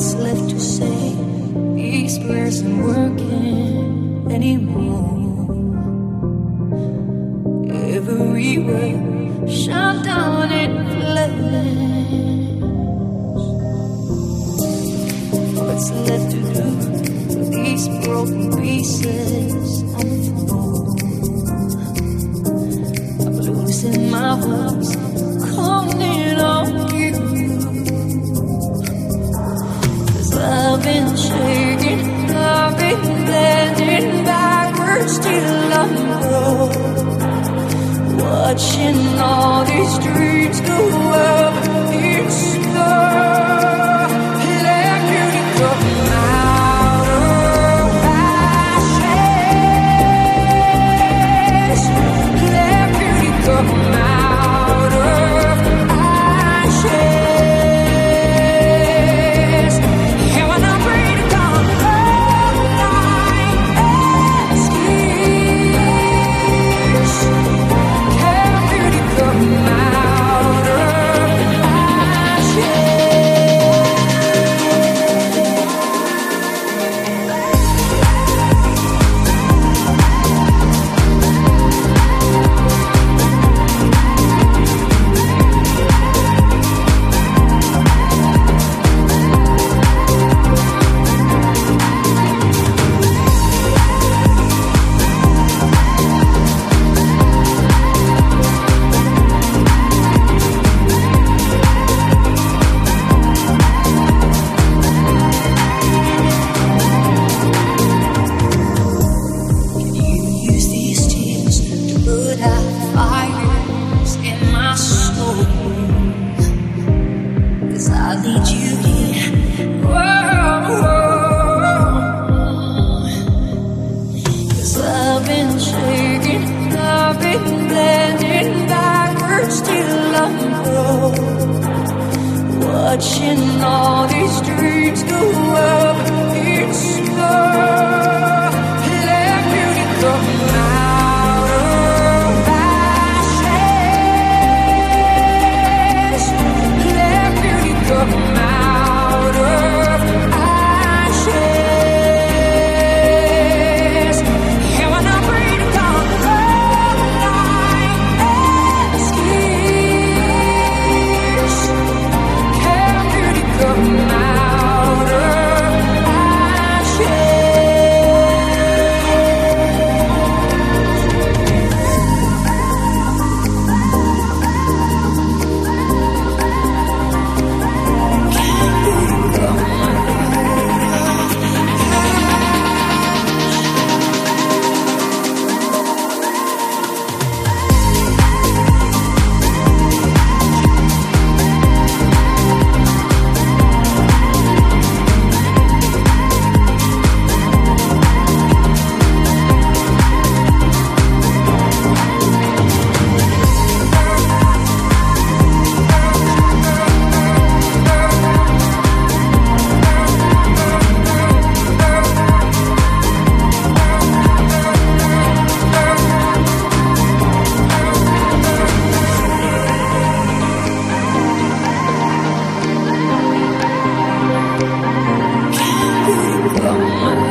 What's left to say? These prayers aren't working anymore. Everywhere, shut down in flames. What's left to do with these broken pieces? I'm losing my voice, been shaking, I've been bending backwards till I'm broke. Watching all these dreams go up in smoke. Fires in my soul. Cause I need you here. Cause I've been shaking, I've been bending backwards till I'm broke. Watching all these dreams go up 不可。